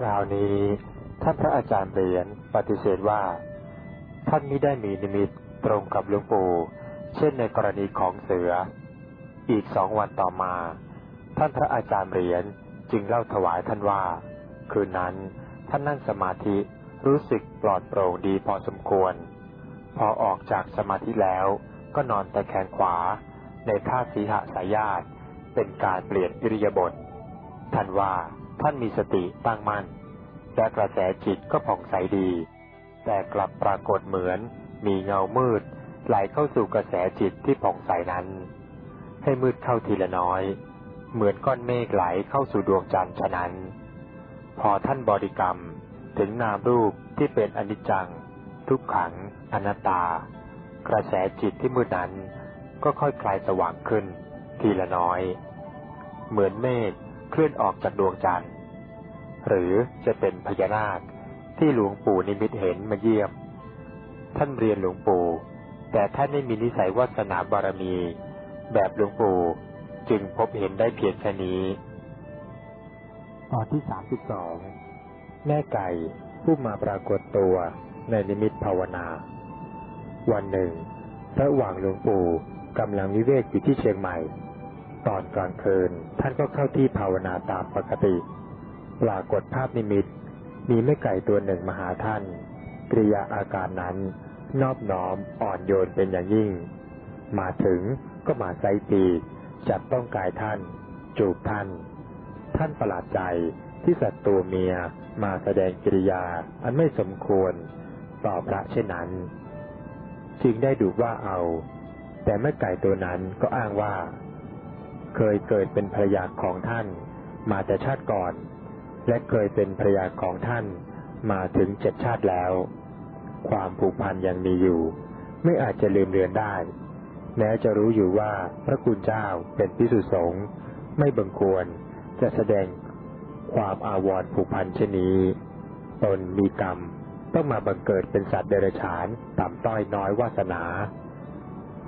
คราวนี้ท่านพระอาจารย์เหรียญปฏิเสธว่า ท่านไม่ได้มีนิมิตตรงกับหลวงปู่เช่นในกรณีของเสือ อีกสองวันต่อมา ท่านพระอาจารย์เหรียญจึงเล่าถวายท่านว่า คืนนั้นท่านนั่งสมาธิรู้สึกปลอดโปร่งดีพอสมควร พอออกจากสมาธิแล้วก็นอนตะแคงขวา ในท่าสีหสายาตเป็นการเปลี่ยนอิริยาบถท่านว่า ท่านมีสติตั้งมั่นและกระแสจิตก็ผ่องใสดี แต่กลับปรากฏเหมือน มีเงามืด ไหลเข้าสู่กระแสจิตที่ผ่องใสนั้น ให้มืดเข้าทีละน้อย เหมือนก้อนเมฆไหลเข้าสู่ดวงจันทร์ฉะนั้น พอท่านบริกรรมถึงนามรูปที่เป็นอนิจจัง ทุกขัง อนัตตา กระแสจิตที่มืดนั้นก็ค่อยคลายสว่างขึ้น ทีละน้อย เหมือนเมฆ เคลื่อนออกจากดวงจันทร์ หรือจะเป็นพญานาคที่หลวงปู่นิมิตเห็นมาเยี่ยม ท่านเรียนหลวงปู่ แต่ท่านไม่มีนิสัยวาสนาบารมี แบบหลวงปู่จึงพบเห็นได้เพียงแค่นี้ตอนที่สามสิบสองแม่ไก่ผู้มาปรากฏตัวในนิมิตภาวนา วันหนึ่ง ระหว่างหลวงปู่กำลังวิเวกอยู่ที่เชียงใหม่ ตอนกลางคืน ท่านก็เข้าที่ภาวนาตามปกติ ปรากฏภาพนิมิต มีแม่ไก่ตัวหนึ่งมาหาท่าน กริยาอาการนั้น นอบน้อมอ่อนโยนเป็นอย่างยิ่ง มาถึงก็มาไซตีจับต้องกายท่าน จูบท่าน ท่านประหลาดใจที่สัตว์ตัวเมียมาแสดงกิริยาอันไม่สมควร ต่อพระเช่นนั้น จึงได้ดูว่าเอา แต่แม่ไก่ตัวนั้นก็อ้างว่า เคยเกิดเป็นภรรยาของท่าน มาแต่ชาติก่อน และเคยเป็นภรรยาของท่านมาถึงเจ็ดชาติแล้ว ความผูกพันยังมีอยู่ ไม่อาจจะลืมเลือนได้ แม้จะรู้อยู่ว่าพระคุณเจ้าเป็นพิสุสงฆ์ไม่บังควรจะแสดงความอาวรผูกพันเช่นนี้ ตนมีกรรมต้องมาบังเกิดเป็นสัตว์เดรัจฉานต่ำต้อยน้อยวาสนา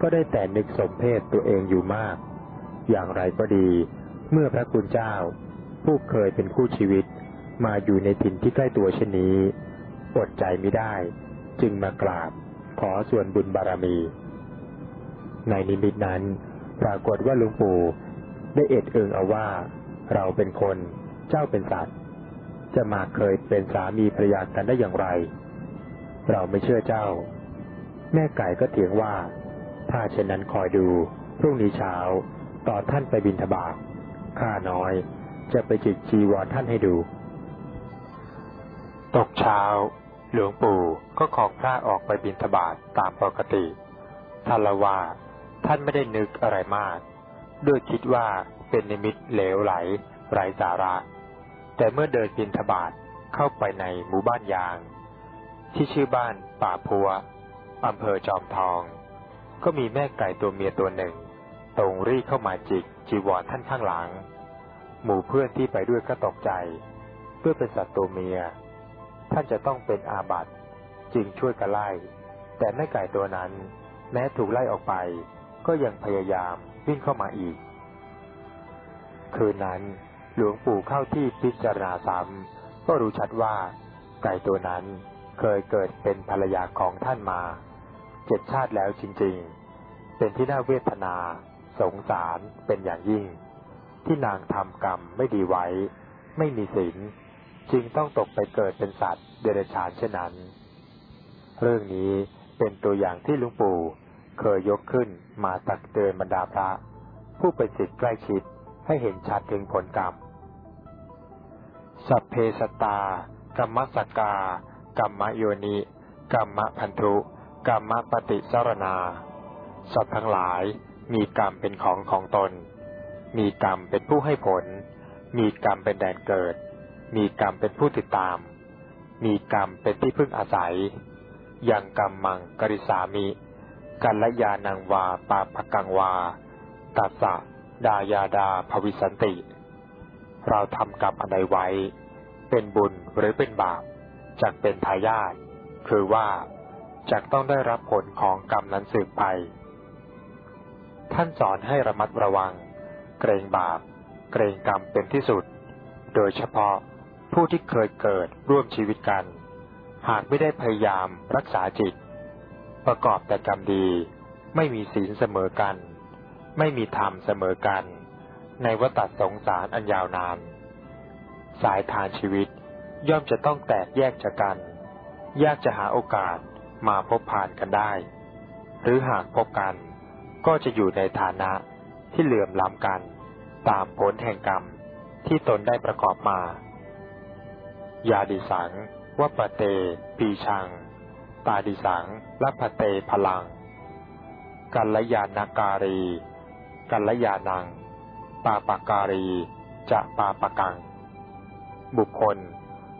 ก็ได้แต่นึกสมเพศตัวเองอยู่มาก อย่างไรก็ดี เมื่อพระคุณเจ้า ผู้เคยเป็นคู่ชีวิต มาอยู่ในถิ่นที่ใกล้ตัวเช่นนี้อดใจไม่ได้ จึงมากราบขอส่วนบุญบารมี ในนิมิตนั้น ปรากฏว่าหลวงปู่ได้เอ็ดเอิงเอาว่า เราเป็นคนเจ้าเป็นสัตว์ จะมาเคยเป็นสามีภรรยากันได้อย่างไร เราไม่เชื่อเจ้า แม่ไก่ก็เถียงว่า ถ้าเช่นนั้นคอยดู พรุ่งนี้เช้า ตอนท่านไปบินทบาทข้าน้อย จะไปจิกจีวรท่านให้ดู ตกเช้า หลวงปู่ก็ขอพระออกไปบินทบาทตามปกติท่านละว่า ท่านไม่ได้นึกอะไรมาก ด้วยคิดว่าเป็นนิมิตเหลวไหลไร้สาระ แต่เมื่อเดินบินทบาทเข้าไปในหมู่บ้านยาง ที่ชื่อบ้านป่าพัวอำเภอจอมทอง ก็มีแม่ไก่ตัวเมียตัวหนึ่ง ตรงรีเข้ามาจิกจีวรท่านข้างหลัง หมู่เพื่อนที่ไปด้วยก็ตกใจเพื่อเป็นสัตว์ตัวเมีย ท่านจะต้องเป็นอาบัติจึงช่วยกันไล่ แต่แม่ไก่ตัวนั้น แม้ถูกไล่ออกไป ก็ยังพยายามวิ่งเข้ามาอีก คืนนั้นหลวงปู่เข้าที่พิจารณาซ้ำก็รู้ชัดว่าไก่ตัวนั้นเคยเกิดเป็นภรรยาของท่านมา เจ็ดชาติแล้วจริงๆ เป็นที่น่าเวทนา สงสารเป็นอย่างยิ่ง ที่นางทำกรรมไม่ดีไว้ ไม่มีศีลจึงต้องตกไปเกิดเป็นสัตว์เดรัจฉานเช่นนั้น เรื่องนี้เป็นตัวอย่างที่ลวงปู่เคยยกขึ้นมาตักเตือนบรรดาพระ ผู้เป็นสิทธิ์ใกล้ชิดให้เห็นชัดถึงผลกรรม สัพเพสตา กรรมสกา กรรมโยนิ กรรมพันธุ กรรมปฏิสารนา สัตว์ทั้งหลาย มีกรรมเป็นของของตน มีกรรมเป็นผู้ให้ผล มีกรรมเป็นแดนเกิด มีกรรมเป็นผู้ติดตาม มีกรรมเป็นที่พึ่งอาศัย อย่างกรรมมังกริสามิ กัลยานังวาปาปกังวา ตัสสะดายาดาภวิสันติ เราทำกรรมอะไรไว้ เป็นบุญหรือเป็นบาปจักเป็นทายาทคือว่าจักต้องได้รับผลของกรรมนั้นสืบไป ท่านสอนให้ระมัดระวัง เกรงบาป เกรงกรรมเป็นที่สุด โดยเฉพาะผู้ที่เคยเกิดร่วมชีวิตกัน หากไม่ได้พยายามรักษาจิต ประกอบแต่กรรมดี ไม่มีศีลเสมอกัน ไม่มีธรรมเสมอกัน ในวัฏสงสารอันยาวนาน สายทานชีวิตย่อมจะต้องแตกแยกจากกัน ยากจะหาโอกาสมาพบผ่านกันได้ หรือหากพบกัน ก็จะอยู่ในฐานะที่เหลื่อมล้ำกัน ตามผลแห่งกรรมที่ตนได้ประกอบมา ยาดิสังวัปเต ปีชัง ตาดิสังลัพเตพลัง กัลยาณการี กัลยาณัง ปาปาการี จะปาปกัง บุคคล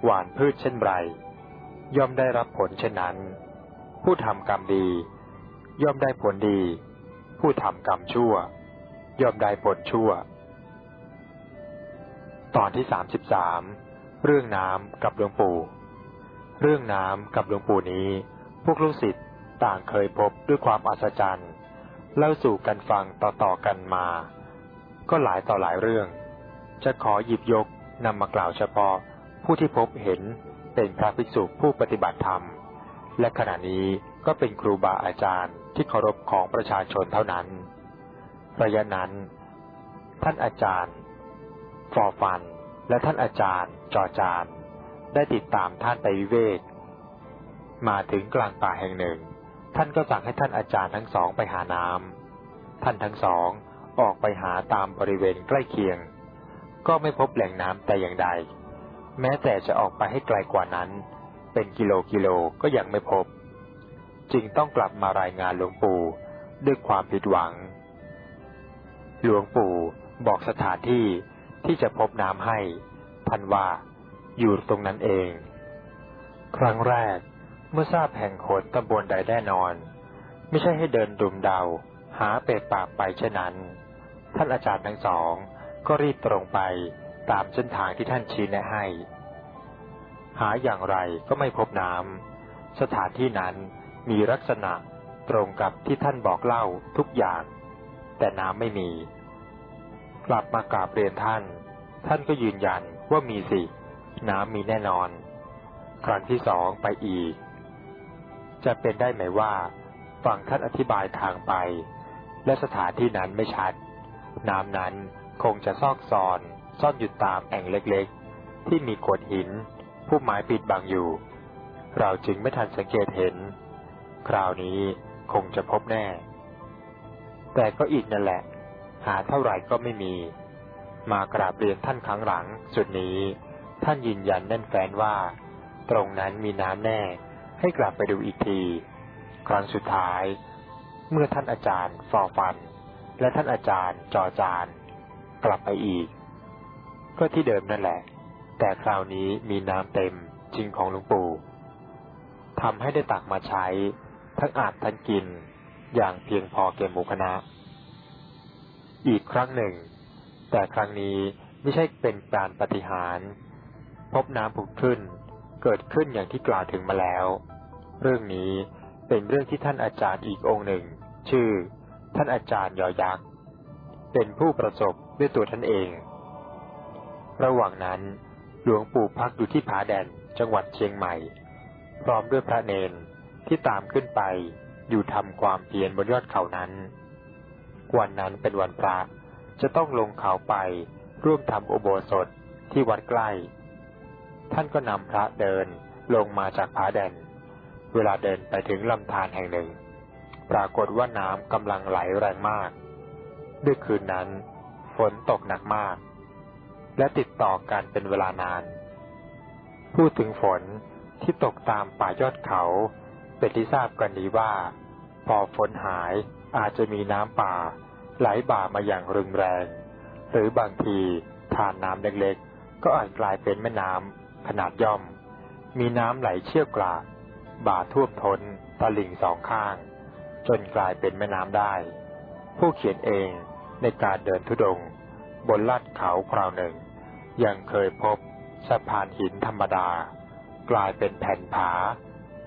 หวานพืชเช่นไร ย่อมได้รับผลเช่นนั้น ผู้ทำกรรมดี ย่อมได้ผลดี ผู้ทำกรรมชั่ว ย่อมได้ผลชั่ว ตอนที่สามสิบสามเรื่องน้ำกับหลวงปู่ เรื่องน้ำกับหลวงปู่นี้ พวกลูกศิษย์ต่างเคยพบด้วยความอัศจรรย์ เล่าสู่กันฟังต่อๆกันมา ก็หลายต่อหลายเรื่อง จะขอหยิบยกนำมากล่าวเฉพาะผู้ที่พบเห็นเป็นพระภิกษุผู้ปฏิบัติธรรม และขณะนี้ก็เป็นครูบาอาจารย์ ที่เคารพของประชาชนเท่านั้น ระยะนั้น ท่านอาจารย์ฟอฟัน และท่านอาจารย์จอจานได้ติดตามท่านไปวิเวก มาถึงกลางป่าแห่งหนึ่ง ท่านก็สั่งให้ท่านอาจารย์ทั้งสองไปหาน้ำท่านทั้งสองออกไปหาตามบริเวณใกล้เคียง ก็ไม่พบแหล่งน้ำแต่อย่างใด แม้แต่จะออกไปให้ไกลกว่านั้น เป็นกิโลกิโลก็ยังไม่พบ จึงต้องกลับมารายงานหลวงปู่ด้วยความผิดหวัง หลวงปู่บอกสถานที่ที่จะพบน้ำให้ ท่านว่าอยู่ตรงนั้นเอง ครั้งแรกเมื่อทราบแห่งโขนตำบลใดแน่นอน ไม่ใช่ให้เดินดุมเดา หาเป็ดปากไปเช่นนั้น ท่านอาจารย์ทั้งสองก็รีบตรงไปตามเส้นทางที่ท่านชี้แนะให้ หาอย่างไรก็ไม่พบน้ำสถานที่นั้น มีลักษณะตรงกับที่ท่านบอกเล่าทุกอย่าง แต่น้ำไม่มี กลับมากราบเรียนท่าน ท่านก็ยืนยันว่ามีสิ น้ำมีแน่นอน ครั้งที่สองไปอีก จะเป็นได้ไหมว่าฟังท่านอธิบายทางไป และสถานที่นั้นไม่ชัด น้ำนั้นคงจะซอกซอนซ่อนอยู่ตามแอ่งเล็กๆ ที่มีโขดหิน ผู้ไม้ปิดบังอยู่ เราจึงไม่ทันสังเกตเห็น คราวนี้คงจะพบแน่ แต่ก็อีกนั่นแหละ หาเท่าไหร่ก็ไม่มี มากราบเรียนท่านครั้งหลัง สุดนี้ท่านยืนยันแน่นแฟ้นว่า ตรงนั้นมีน้ำแน่ ให้กลับไปดูอีกที ครั้งสุดท้าย เมื่อท่านอาจารย์ฟอฟัน และท่านอาจารย์จอจานกลับไปอีก ก็ที่เดิมนั่นแหละ แต่คราวนี้มีน้ำเต็มจริงของหลวงปู่ทำให้ได้ตักมาใช้ ทั้งอาจทั้งกินอย่างเพียงพอแก่หมู่คณะ อีกครั้งหนึ่ง แต่ครั้งนี้ไม่ใช่เป็นการปฏิหารพบน้ำผุดขึ้นเกิดขึ้นอย่างที่กล่าวถึงมาแล้ว เรื่องนี้เป็นเรื่องที่ท่านอาจารย์อีกองค์หนึ่ง ชื่อ ท่านอาจารย์ยอยักษ์ เป็นผู้ประสบด้วยตัวท่านเอง ระหว่างนั้นหลวงปู่พักอยู่ที่ผาแดนจังหวัดเชียงใหม่ พร้อมด้วยพระเนน ที่ตามขึ้นไป อยู่ทำความเพียรบนยอดเขานั้น วันนั้นเป็นวันพระจะต้องลงเขาไปร่วมทำอุโบสถที่วัดใกล้ ท่านก็นำพระเดินลงมาจากผาแดน เวลาเดินไปถึงลำธารแห่งหนึ่ง ปรากฏว่าน้ำกำลังไหลแรงมาก ด้วยคืนนั้น ฝนตกหนักมาก และติดต่อกันเป็นเวลานาน พูดถึงฝนที่ตกตามป่ายอดเขา เป็นที่ทราบกันดีว่า พอฝนหายอาจจะมีน้ำป่า ไหลบ่ามาอย่างรุนแรง หรือบางทีทานน้ำเล็กๆ ก็อาจกลายเป็นแม่น้ำขนาดย่อม มีน้ำไหลเชี่ยวกรากบ่าท่วมท้นตลิ่งสองข้าง จนกลายเป็นแม่น้ำได้ ผู้เขียนเองในการเดินทุดง บนลาดเขาคราวหนึ่ง ยังเคยพบสะพานหินธรรมดา กลายเป็นแผ่นผา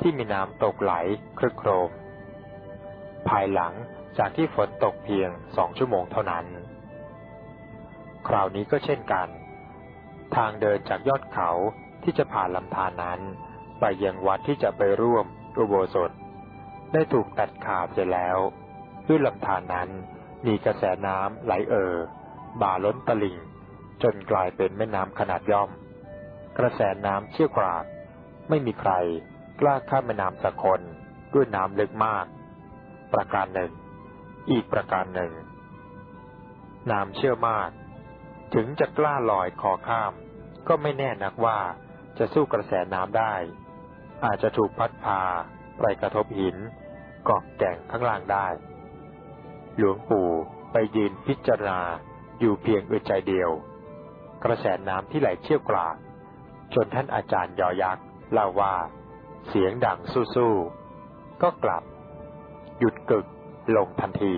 ที่มีน้ำตกไหลครึกโครม ภายหลังจากที่ฝนตกเพียงสองชั่วโมงเท่านั้น คราวนี้ก็เช่นกัน ทางเดินจากยอดเขาที่จะผ่านลำธารนั้น ไปยังวัดที่จะไปร่วมอุโบสถ ได้ถูกตัดขาดไปแล้ว ด้วยลำธารนั้นมีกระแสน้ำไหลเอ่อบ่าล้นตลิ่ง จนกลายเป็นแม่น้ำขนาดย่อม กระแสน้ำเชี่ยวกรากไม่มีใคร กล้าข้ามแม่น้ำสักคนด้วยน้ำลึกมาก ประการหนึ่ง อีกประการหนึ่ง น้ำเชี่ยวมาก ถึงจะกล้าลอยคอข้าม ก็ไม่แน่นักว่าจะสู้กระแสน้ำได้ อาจจะถูกพัดพาไปกระทบหินกอกแก่งข้างล่างได้ หลวงปู่ไปยืนพิจารณาอยู่เพียงอึดใจเดียว กระแสน้ำที่ไหลเชี่ยวกรากจนท่านอาจารย์ยอยักษ์เล่าว่า เสียงดังสู้ๆก็กลับ หยุดกึกลงทันที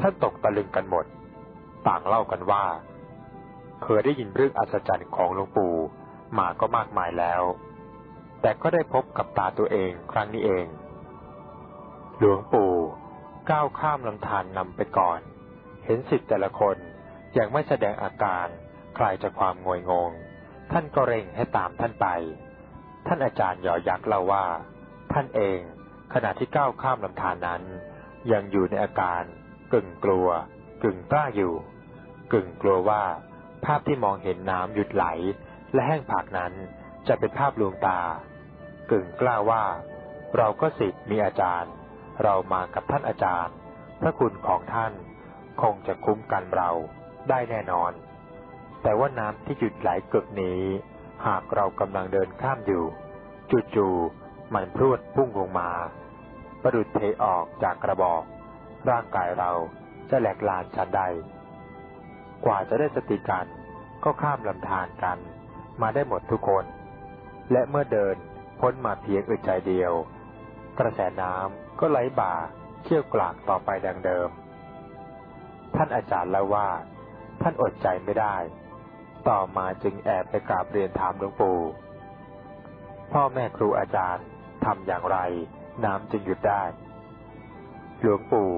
ท่านตกตะลึงกันหมด ต่างเล่ากันว่า เคยได้ยินเรื่องอัศจรรย์ของหลวงปู่มาก็มากมายแล้ว แต่ก็ได้พบกับตาตัวเองครั้งนี้เอง หลวงปู่ก้าวข้ามลำธารนนำไปก่อน เห็นสิทธิ์แต่ละคนยังไม่แสดงอาการคลายจากความงวยงง ท่านก็เร่งให้ตามท่านไป ท่านอาจารย์ยอยักษ์เล่าว่า ท่านเองขณะที่ก้าวข้ามลำธารนนั้น ยังอยู่ในอาการกึ่งกลัว กึ่งกล้าอยู่ กึ่งกลัวว่า ภาพที่มองเห็นน้ำหยุดไหล และแห้งผากนั้นจะเป็นภาพลวงตา กึ่งกล้าว่า เราก็สิทธิ์มีอาจารย์ เรามากับท่านอาจารย์ พระคุณของท่านคงจะคุ้มกันเราได้แน่นอน แต่ว่าน้ำที่หยุดไหลกึกนี้ หากเรากำลังเดินข้ามอยู่ จู่ๆมันพรวดพุ่งลงมา ประดุดเทออกจากกระบอก ร่างกายเราจะแหลกลานชันใด กว่าจะได้สติกันก็ข้ามลำธารกัน มาได้หมดทุกคน และเมื่อเดินพ้นมาเพียงอึดใจเดียว กระแสน้ำก็ไหลบ่าเชี่ยวกลากต่อไปดังเดิม ท่านอาจารย์เล่าว่า ท่านอดใจไม่ได้ ต่อมาจึงแอบไปกราบเรียนถามหลวงปู่ พ่อแม่ครูอาจารย์ทำอย่างไร น้ำจึงหยุดได้ หลวงปู่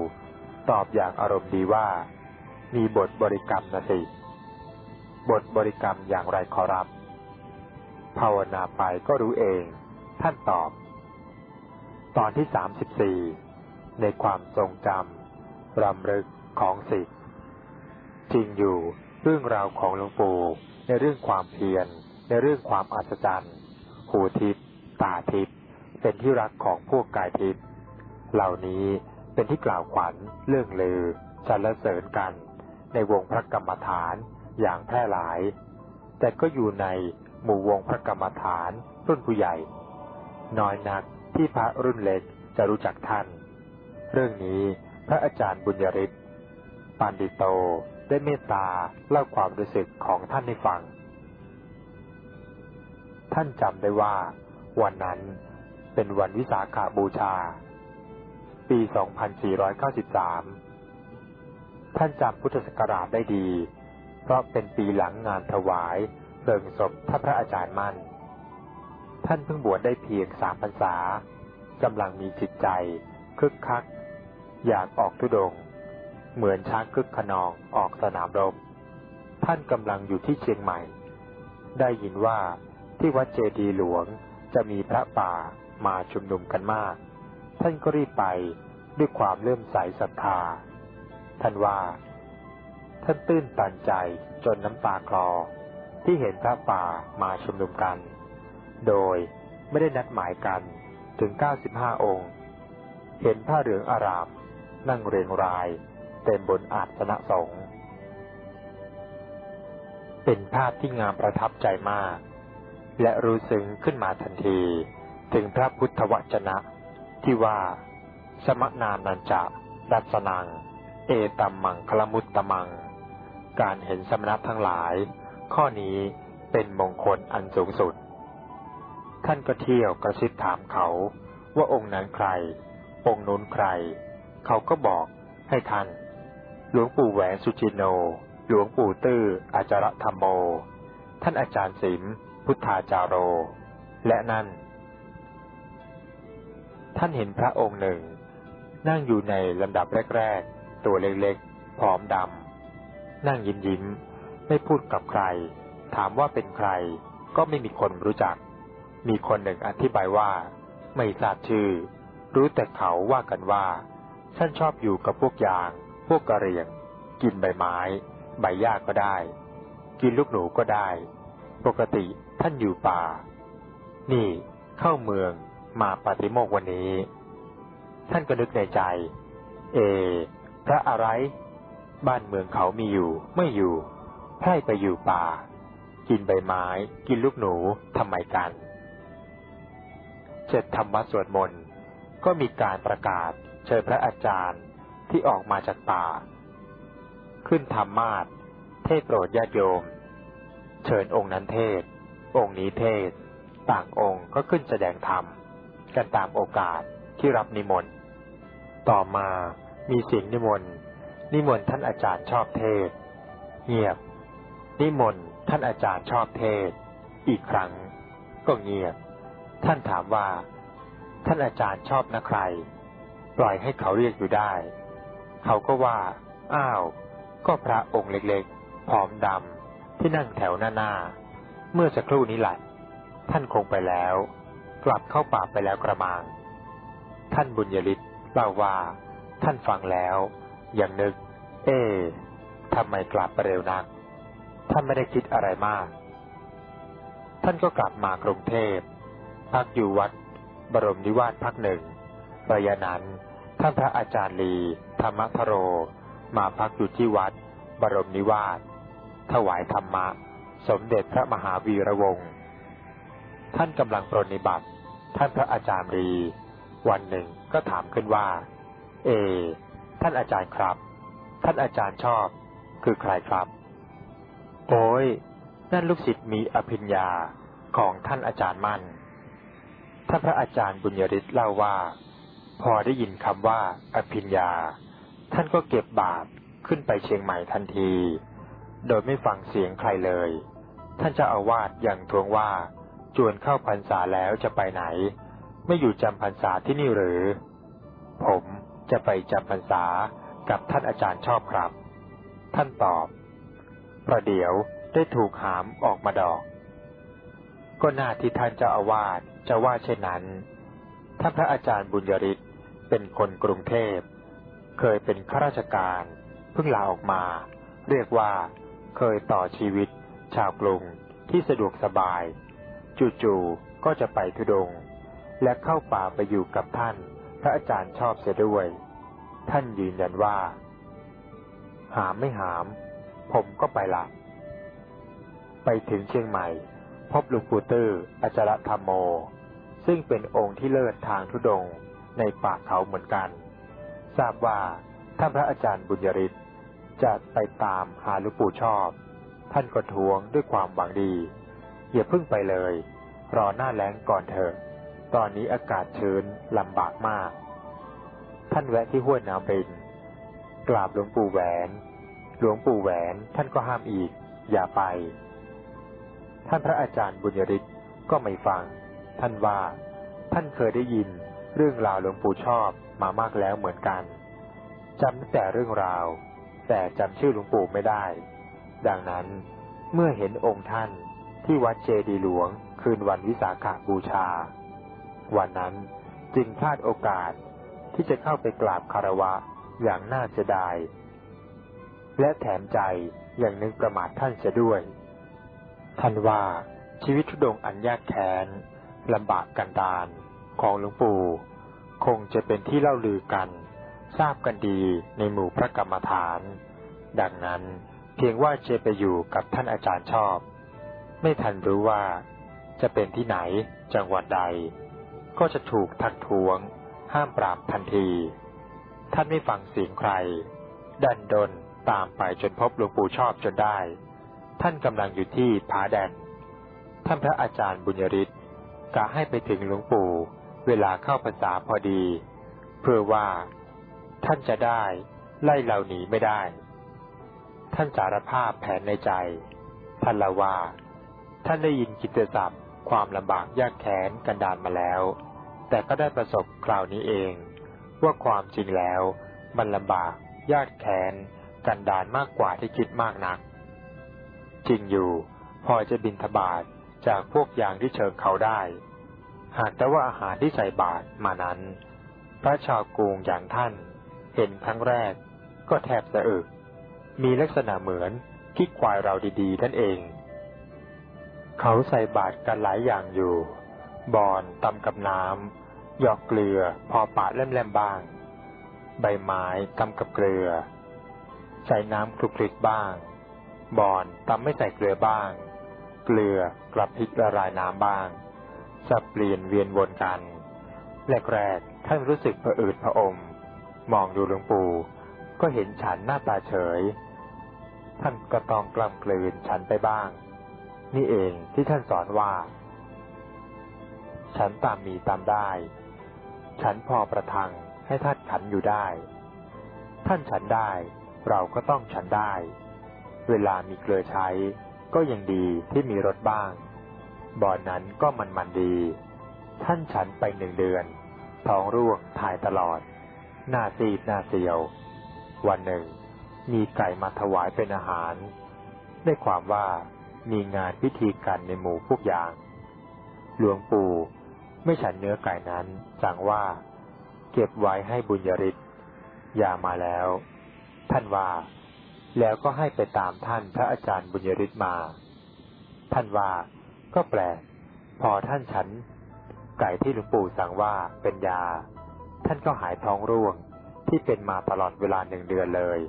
ตอบอย่างอารมณ์ดีว่า มีบทบริกรรมนะสิ บทบริกรรมอย่างไรขอรับ ภาวนาไปก็รู้เอง ท่านตอบ ตอนที่สามสิบสี่ในความทรงจำรำลึกของสิทธิ์จริงอยู่ เรื่องราวของหลวงปู่ในเรื่องความเพียร ในเรื่องความอัศจรรย์ หูทิพตาทิพเป็นที่รักของพวกกายทิพเหล่านี้เป็นที่กล่าวขวัญเรื่องลือสรรเสริญกัน ในวงพระกรรมฐานอย่างแพร่หลาย แต่ก็อยู่ในหมู่วงพระกรรมฐานรุ่นผู้ใหญ่ น้อยนักที่พระรุ่นเล็กจะรู้จักท่าน เรื่องนี้พระอาจารย์บุญยริศปันดิโต ได้เมตตาเล่าความรู้สึกของท่านให้ฟัง ท่านจำได้ว่า วันนั้นเป็นวันวิสาขาบูชา ปี 2493 ท่านจำพุทธศักราชได้ดี เพราะเป็นปีหลังงานถวายเพลิงศพท่านพระอาจารย์มั่น ท่านเพิ่งบวชได้เพียงสามพรรษากำลังมีจิตใจ คึกคัก อยากออกทุดง เหมือนช้างคึกขนองออกสนามรบ ท่านกำลังอยู่ที่เชียงใหม่ ได้ยินว่าที่วัดเจดีหลวงจะมีพระป่ามาชุมนุมกันมาก ท่านก็รีบไปด้วยความเลื่อมใสศรัทธา ท่านว่า ท่านตื้นตันใจจนน้ำตาคลอที่เห็นพระป่ามาชุมนุมกัน โดยไม่ได้นัดหมายกันถึง 95 องค์ เห็นผ้าเหลืองอาราม นั่งเรียงราย เต็มบนอาสนะสงฆ์เป็นภาพที่งามประทับใจมาก และรู้ซึ้งขึ้นมาทันทีถึงพระพุทธวจนะ ที่ว่า สมนานันจะรัสนัง เอตัมมังคลมุตตมัง การเห็นสมณะทั้งหลาย ข้อนี้เป็นมงคลอันสูงสุด ท่านก็เที่ยวกระซิบถามเขาว่าองค์นั้นใคร องค์นู้นใคร เขาก็บอกให้ท่าน หลวงปู่แหวนสุจินโน หลวงปู่ตื้ออาจารธรรมโม ท่านอาจารย์สิม พุทธาจารโร และนั่น ท่านเห็นพระองค์หนึ่ง นั่งอยู่ในลำดับแรกๆ ตัวเล็กๆ ผอมดำ นั่งยิ้มยิ้ม ไม่พูดกับใคร ถามว่าเป็นใคร ก็ไม่มีคนรู้จัก มีคนหนึ่งอธิบายว่า ไม่ทราบชื่อ รู้แต่เขาว่ากันว่า ท่านชอบอยู่กับพวกยาง พวกกระเรียง กินใบไม้ ใบหญ้าก็ได้ กินลูกหนูก็ได้ ปกติท่านอยู่ป่า นี่เข้าเมืองมาปฏิโมกวันนี้ ท่านก็นึกในใจ เอ พระอะไร บ้านเมืองเขามีอยู่ไม่อยู่ไพร่ไปอยู่ป่า กินใบไม้ กินลูกหนูทำไมกันเสร็จธรรมะสวดมนต์ก็มีการประกาศเชิญพระอาจารย์ ที่ออกมาจากป่า ขึ้นธรรมาสเทศโปรดญาติโยม เชิญองค์นั้นเทศ องค์นี้เทศ ต่างองค์ก็ขึ้นแสดงธรรม กันตามโอกาสที่รับนิมนต์ ต่อมามีเสียงนิมนต์ นิมนต์ท่านอาจารย์ชอบเทศ เงียบ นิมนต์ท่านอาจารย์ชอบเทศ อีกครั้ง ก็เงียบ ท่านถามว่า ท่านอาจารย์ชอบนะใคร ปล่อยให้เขาเรียกอยู่ได้ เขาก็ว่า อ้าว ก็พระองค์เล็กๆผอมดำที่นั่งแถวหน้าๆเมื่อสักครู่นี้แหละ ท่านคงไปแล้ว กลับเข้าป่าไปแล้วกระมัง ท่านบุญยฤทธิ์เล่าว่า ท่านฟังแล้วยังนึก เอ๊ทำไมกลับเร็วนัก ท่านไม่ได้คิดอะไรมาก ท่านก็กลับมากรุงเทพ พักอยู่วัดบรมนิวาสพักหนึ่งระยะนั้น ท่านพระอาจารย์ลี ธรรมทโร มาพักอยู่ที่วัด บรมนิวาสถวายธรรมะ สมเด็จพระมหาวีระวงศ์ท่านกำลังปรนนิบัติ ท่านพระอาจารย์รีวันหนึ่งก็ถามขึ้นว่า เอ ท่านอาจารย์ครับ ท่านอาจารย์ชอบ คือใครครับ โอ้ยนั่นลูกศิษย์มีอภิญญาของท่านอาจารย์มั่น ท่านพระอาจารย์บุญยริศเล่าว่า พอได้ยินคำว่า อภิญญา ท่านก็เก็บบาตรขึ้นไปเชียงใหม่ทันที โดยไม่ฟังเสียงใครเลย ท่านเจ้าอาวาสยังทวงว่า จวนเข้าพรรษาแล้วจะไปไหน ไม่อยู่จำพรรษาที่นี่หรือ ผมจะไปจำพรรษากับท่านอาจารย์ชอบครับ ท่านตอบ ประเดี๋ยวได้ถูกหามออกมาดอก ก็น่าที่ท่านเจ้าอาวาสจะว่าเช่นนั้น ท่านพระอาจารย์บุญยริศ เป็นคนกรุงเทพ เคยเป็นข้าราชการ เพิ่งลาออกมา เรียกว่า เคยต่อชีวิต ชาวกรุงที่สะดวกสบาย จู่ๆก็จะไปทุดง และเข้าป่าไปอยู่กับท่าน พระอาจารย์ชอบเสียด้วย ท่านยืนยันว่า หามไม่หาม ผมก็ไปละไปถึงเชียงใหม่ พบหลวงปู่ตื้ออาจารธรรมโม ซึ่งเป็นองค์ที่เลิศทางทุดง ในป่าเขาเหมือนกัน ทราบว่าท่านพระอาจารย์บุญยริศจะไปตามหาหลวงปู่ชอบ ท่านก็ทวงด้วยความหวังดี อย่าเพิ่งไปเลย รอหน้าแล้งก่อนเถอะ ตอนนี้อากาศชื้นลำบากมาก ท่านแวะที่ห้วยน้ำเป็นกราบหลวงปู่แหวน หลวงปู่แหวนท่านก็ห้ามอีก อย่าไป ท่านพระอาจารย์บุญยริศก็ไม่ฟัง ท่านว่า ท่านเคยได้ยิน เรื่องราวหลวงปู่ชอบมามากแล้วเหมือนกันจำแต่เรื่องราว แต่จำชื่อหลวงปู่ไม่ได้ ดังนั้นเมื่อเห็นองค์ท่านที่วัดเจดีหลวงคืนวันวิสาขาบูชา วันนั้นจึงพลาดโอกาสที่จะเข้าไปกราบคารวะอย่างน่าเสียดาย และแถมใจอย่างนึงประมาทท่านเสียด้วย ท่านว่าชีวิตทุดงอันยากแค้นลำบากกันดาน ของหลวงปู่ คงจะเป็นที่เล่าลือกัน ทราบกันดีในหมู่พระกรรมฐาน ดังนั้นเพียงว่าเจไปอยู่กับท่านอาจารย์ชอบ ไม่ทันรู้ว่า จะเป็นที่ไหนจังหวัดใด ก็จะถูกทักท้วง ห้ามปราบทันที ท่านไม่ฟังเสียงใคร ดันดนตามไปจนพบหลวงปู่ชอบจนได้ ท่านกำลังอยู่ที่ผาแดน ท่านพระอาจารย์บุญยริศกะให้ไปถึงหลวงปู่ เวลาเข้าภาษาพอดี เพื่อว่าท่านจะได้ไล่เราหนีไม่ได้ ท่านสารภาพแผนในใจ ท่านละว่า ท่านได้ยินกิตติศัพท์ ความลำบากยากแค้นกันดานมาแล้ว แต่ก็ได้ประสบคราวนี้เอง ว่าความจริงแล้ว มันลำบากยากแค้นกันดานมากกว่าที่คิดมากนัก จริงอยู่ พอจะบินทบาทจากพวกอย่างที่เชิงเขาได้ หากแต่ว่าอาหารที่ใส่บาตรมานั้น พระชาวกรุงอย่างท่าน เห็นครั้งแรก ก็แทบสะอึก มีลักษณะเหมือนขี้ควายเราดีๆท่านเอง เขาใส่บาตรกันหลายอย่างอยู่ บอนตำกับน้ำหยอกเกลือพอปะแล่มๆบ้าง ใบไม้ตำกับเกลือ ใส่น้ำคลุกคลิกบ้าง บอนตำไม่ใส่เกลือบ้าง เกลือกลับพริกละลายน้ำบ้าง สับเปลี่ยนเวียนวนกัน แรกๆท่านรู้สึกผะอืดผะอม มองดูหลวงปู่ก็เห็นฉันหน้าตาเฉย ท่านก็ต้องกล้ำกลืนฉันไปบ้าง นี่เองที่ท่านสอนว่า ฉันตามมีตามได้ ฉันพอประทังให้ท่านฉันอยู่ได้ ท่านฉันได้เราก็ต้องฉันได้ เวลามีเกลือใช้ก็ยังดีที่มีรถบ้าง บ่อนนั้นก็มันมันดี ท่านฉันไปหนึ่งเดือน ท้องร่วงถ่ายตลอด หน้าซีดหน้าเสียว วันหนึ่ง มีไก่มาถวายเป็นอาหาร ได้ความว่ามีงานพิธีกันในหมู่พวกอย่าง หลวงปู่ไม่ฉันเนื้อไก่นั้นสั่งว่า เก็บไว้ให้บุญยริศยามาแล้ว ท่านว่า แล้วก็ให้ไปตามท่านพระอาจารย์บุญยริศมา ท่านว่า ก็แปลก พอท่านฉัน ไก่ที่หลวงปู่สั่งว่าเป็นยา ท่านก็หายท้องร่วงที่เป็นมาตลอดเวลาหนึ่งเดือนเลย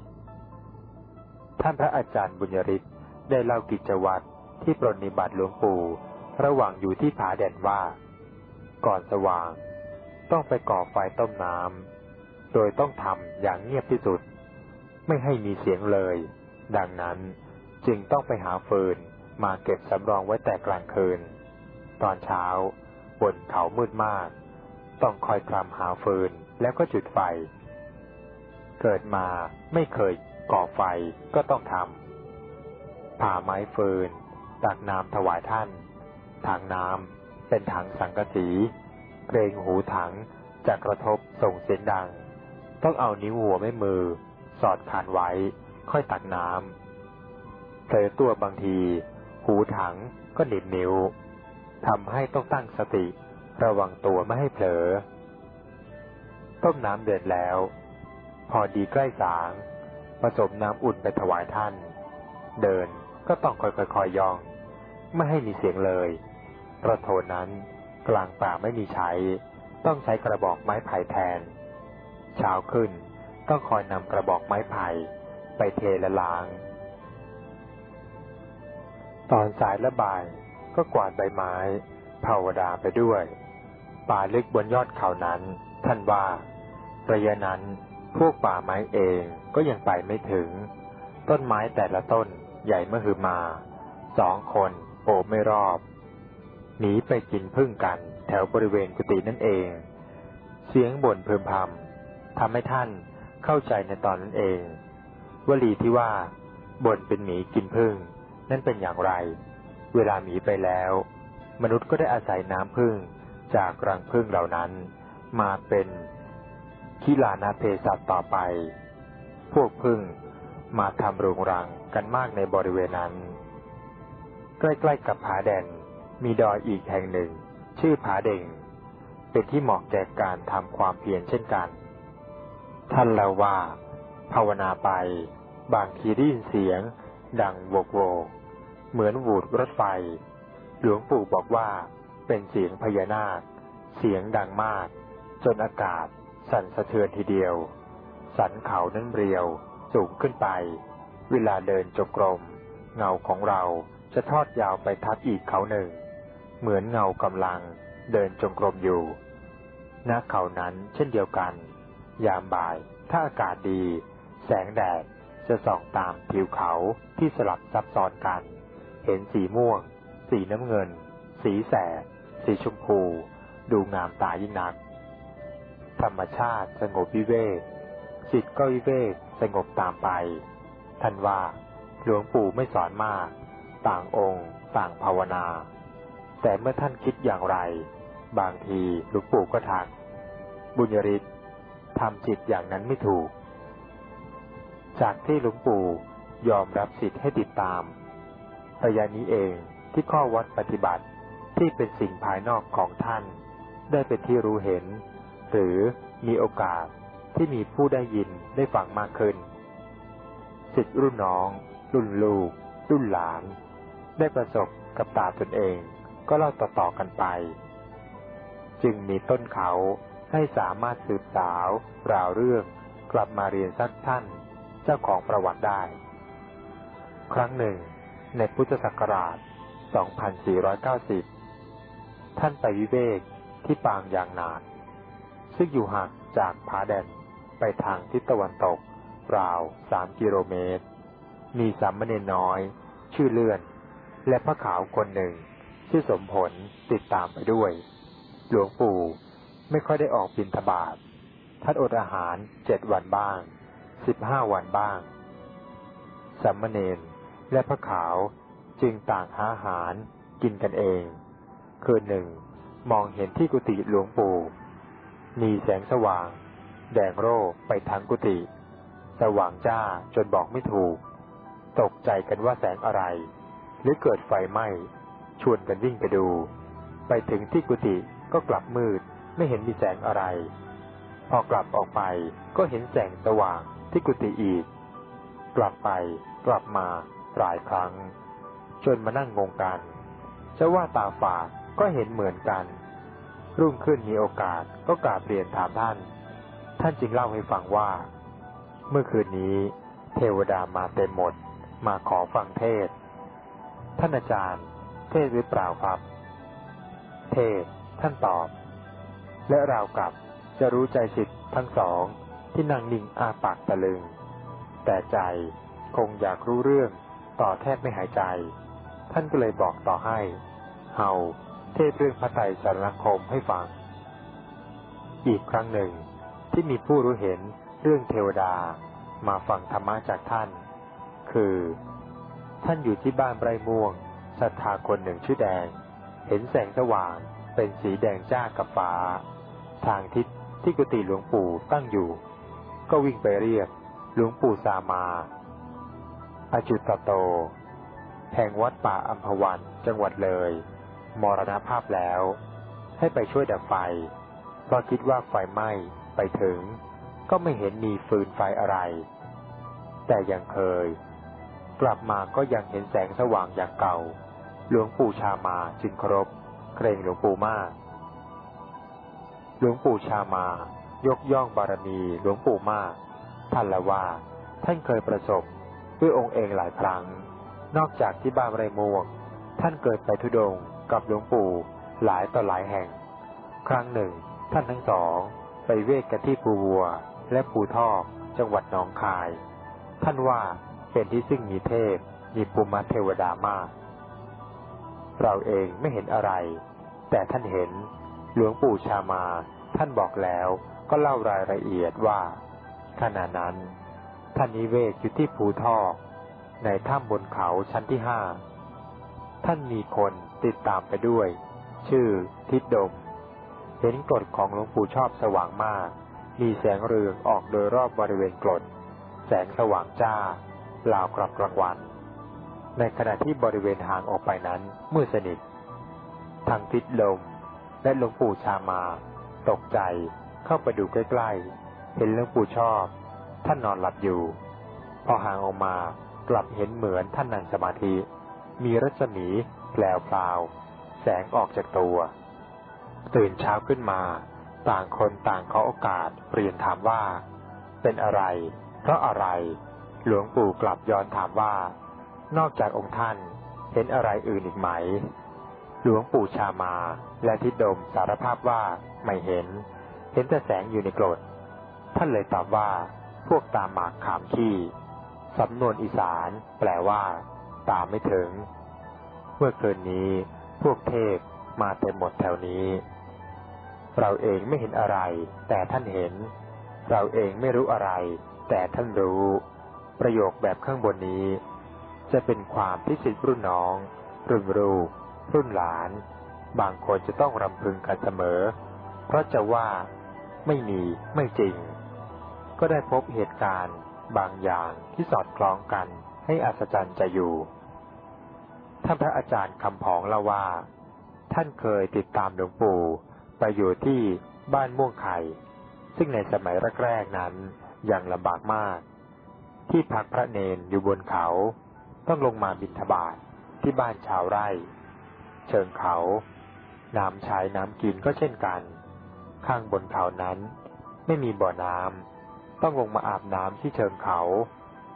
ท่านพระอาจารย์บุญยริศได้เล่ากิจวัตรที่ปรนิบัติหลวงปู่ระหว่างอยู่ที่ผาแดนว่า ก่อนสว่าง ต้องไปก่อไฟต้มน้ำโดยต้องทำอย่างเงียบที่สุด ไม่ให้มีเสียงเลย ดังนั้นจึงต้องไปหาเฟืน มาเก็บสำรองไว้แต่กลางคืน ตอนเช้า บนเขามืดมาก ต้องคอยคลำหาฟืนแล้วก็จุดไฟ เกิดมาไม่เคยก่อไฟก็ต้องทำผ่าไม้ฟืน ตักน้ำถวายท่าน ถังน้ำเป็นถังสังกะสี เกรงหูถังจะกระทบส่งเสียงดัง ต้องเอานิ้วหัวไม่มือ สอดคานไว้ ค่อยตักน้ำเผลอตัวบางที หูถังก็หนีบนิ้วทำให้ต้องตั้งสติ ระวังตัวไม่ให้เผลอ ต้มน้ำเดือดแล้ว พอดีใกล้สาง ผสมน้ำอุ่นไปถวายท่าน เดินก็ต้องคอยๆย่อง ไม่ให้มีเสียงเลยกระโถนนั้นกลางป่าไม่มีใช้ ต้องใช้กระบอกไม้ไผ่แทน เช้าขึ้นต้องคอยนำกระบอกไม้ไผ่ไปเทละล้าง ตอนสายและบ่ายก็กวาดใบไม้ภาวดาไปด้วย ป่าลึกบนยอดเขานั้น ท่านว่าระยะนั้นพวกป่าไม้เองก็ยังไปไม่ถึง ต้นไม้แต่ละต้นใหญ่เมื่อหือมา สองคนโอบไม่รอบหนีไปกินพึ่งกันแถวบริเวณกุฏินั่นเอง เสียงบ่นเพิ่มพำทำให้ท่านเข้าใจในตอนนั้นเองวลีที่ว่าบ่นเป็นหมีกินพึ่ง นั่นเป็นอย่างไร เวลาหมีไปแล้ว มนุษย์ก็ได้อาศัยน้ำพึ่งจากรังพึ่งเหล่านั้น มาเป็นขีลานาเพสัตต่อไป พวกพึ่งมาทำโรงรังกันมากในบริเวณนั้น ใกล้ๆกับผาแดนมีดอยอีกแห่งหนึ่ง ชื่อผาเด่ง เป็นที่เหมาะแก่การทำความเพียรเช่นกัน ท่านเล่าว่า ภาวนาไป บางทีได้ยินเสียง ดังโวกโวก เหมือนวูดรถไฟ หลวงปู่บอกว่าเป็นเสียงพญานาค เสียงดังมาก จนอากาศสั่นสะเทือนทีเดียว สันเขานั้นเรียว สูงขึ้นไป เวลาเดินจงกรม เงาของเราจะทอดยาวไปทับอีกเขาหนึ่ง เหมือนเงากำลังเดินจงกรมอยู่ณเขานั้นเช่นเดียวกัน ยามบ่ายถ้าอากาศดี แสงแดดจะส่องตามผิวเขาที่สลับซับซ้อนกัน เห็นสีม่วง สีน้ำเงิน สีแสด สีชมพู ดูงามตายิ่งนัก ธรรมชาติสงบวิเวกจิตก็วิเวกสงบตามไป ท่านว่า หลวงปู่ไม่สอนมาก ต่างองค์ ต่างภาวนา แต่เมื่อท่านคิดอย่างไร บางทีหลวงปู่ก็ทัก บุญยริศทำจิตอย่างนั้นไม่ถูก จากที่หลวงปู่ยอมรับสิทธิ์ให้ติดตาม ระยะนี้เองที่ข้อวัดปฏิบัติที่เป็นสิ่งภายนอกของท่าน ได้เป็นที่รู้เห็น หรือมีโอกาสที่มีผู้ได้ยินได้ฟังมากขึ้นสิทธิรุ่นน้อง รุ่นลูก รุ่นหลาน ได้ประสบกับตาตนเองก็เล่าต่อๆกันไป จึงมีต้นเขาให้สามารถสืบสาวราวเรื่องกลับมาเรียนสักท่าน เจ้าของประวัติได้ ครั้งหนึ่ง ในพุทธศักราช 2490 ท่านไปวิเวกที่ปางยางนาดซึ่งอยู่ห่างจากผาแดนไปทางทิศตะวันตก ราวสามกิโลเมตร มีสามเณรน้อย ชื่อเลื่อน และพระขาวคนหนึ่ง ชื่อสมผลติดตามไปด้วย หลวงปู่ไม่ค่อยได้ออกบินทบาทท่านอดอาหารเจ็ดวันบ้างสิบห้าวันบ้างสามเณร และพระขาวจึงต่างหาอาหารกินกันเอง คืนหนึ่ง มองเห็นที่กุฏิหลวงปู่มีแสงสว่าง แดงโร่ไปทั้งกุฏิสว่างจ้าจนบอกไม่ถูก ตกใจกันว่าแสงอะไร หรือเกิดไฟไหม้ชวนกันวิ่งไปดู ไปถึงที่กุฏิก็กลับมืดไม่เห็นมีแสงอะไร พอกลับออกไปก็เห็นแสงสว่างที่กุฏิอีก กลับไปกลับมา หลายครั้ง จนมานั่งงงกันจะว่าตาฝาดก็เห็นเหมือนกัน รุ่งขึ้นมีโอกาสก็กราบเรียนถามท่าน ท่านจึงเล่าให้ฟังว่า เมื่อคืนนี้ เทวดามาเต็มหมด มาขอฟังเทศ ท่านอาจารย์ เทศหรือเปล่าครับ เทศ ท่านตอบ และราวกับจะรู้ใจสิทธิ์ทั้งสองที่นั่งนิ่งอาปากตะลึง แต่ใจคงอยากรู้เรื่อง ต่อแทบไม่หายใจ ท่านก็เลยบอกต่อให้ เฮาเทศเรื่องพระไตรสารณคมให้ฟัง อีกครั้งหนึ่งที่มีผู้รู้เห็นเรื่องเทวดามาฟังธรรมะจากท่าน คือ ท่านอยู่ที่บ้านไร่ม่วงศรัทธาคนหนึ่งชื่อแดง เห็นแสงสว่างเป็นสีแดงจ้ากับฟ้า ทางทิศที่กุฏิหลวงปู่ตั้งอยู่ ก็วิ่งไปเรียกหลวงปู่สามา อาจุตโต แห่งวัดป่าอัมพวันจังหวัดเลย มรณภาพแล้ว ให้ไปช่วยดับไฟ เพราะคิดว่าไฟไหม้ไปถึง ก็ไม่เห็นมีฟืนไฟอะไร แต่ยังเคย กลับมาก็ยังเห็นแสงสว่างอย่างเก่า หลวงปู่ชามาจึงครบ เกรงหลวงปู่มาก หลวงปู่ชามายกย่องบารมีหลวงปู่มากท่านละว่าท่านเคยประสบ ด้วยองค์เองหลายครั้ง นอกจากที่บ้านไรมวงท่านเกิดไปทุดงกับหลวงปู่หลายต่อหลายแห่ง ครั้งหนึ่ง ท่านทั้งสองไปเวกกันที่ปูวัว และปูทอกจังหวัดหนองคาย ท่านว่าเป็นที่ซึ่งมีเทพ มีภูมิเทวดามาก เราเองไม่เห็นอะไร แต่ท่านเห็นหลวงปู่ชามา ท่านบอกแล้วก็เล่ารายละเอียดว่าขณะนั้น ท่านนิเวศอยู่ที่ภูทอกในถ้ำบนเขาชั้นที่ห้า ท่านมีคนติดตามไปด้วย ชื่อทิดดม เห็นกรดของหลวงปู่ชอบสว่างมาก มีแสงเรืองออกโดยรอบบริเวณกรด แสงสว่างจ้าลาวกลับกลางวัน ในขณะที่บริเวณห่างออกไปนั้นมืดสนิททางทิดลมและหลวงปู่ชามา ตกใจเข้าไปดูใกล้ๆ เห็นหลวงปู่ชอบ ท่านนอนหลับอยู่ พอห่างออกมากลับเห็นเหมือนท่านนั่งสมาธิ มีรัศมีแปลวพลาว แสงออกจากตัว ตื่นเช้าขึ้นมา ต่างคนต่างขอโอกาสเรียนถามว่า เป็นอะไร เพราะอะไร หลวงปู่กลับย้อนถามว่า นอกจากองค์ท่านเห็นอะไรอื่นอีกไหม หลวงปู่ชามาและทิดดมสารภาพว่าไม่เห็น เห็นแต่แสงอยู่ในกรดท่านเลยตอบว่า พวกตามหมากขามขี้สำนวนอีสานแปลว่า ตามไม่ถึง เมื่อคืนนี้พวกเทพมาเต็มหมดแถวนี้ เราเองไม่เห็นอะไร แต่ท่านเห็น เราเองไม่รู้อะไร แต่ท่านรู้ ประโยคแบบข้างบนนี้ จะเป็นความพิสิทธิ์รุ่นน้อง รุ่นรูรุ่นหลาน บางคนจะต้องรำพึงกันเสมอ เพราะจะว่าไม่มีไม่จริง ก็ได้พบเหตุการณ์บางอย่างที่สอดคล้องกันให้อัศจรรย์จะอยู่ ท่านพระอาจารย์คำผองเล่าว่า ท่านเคยติดตามหลวงปู่ไปอยู่ที่บ้านม่วงไข่ ซึ่งในสมัยแรกๆนั้นยังลำบากมาก ที่พักพระเนนอยู่บนเขา ต้องลงมาบิณฑบาตทที่บ้านชาวไร่ เชิงเขา น้ำใช้น้ำกินก็เช่นกัน ข้างบนเขานั้นไม่มีบ่อน้ำ ต้องลงมาอาบน้ำที่เชิงเขา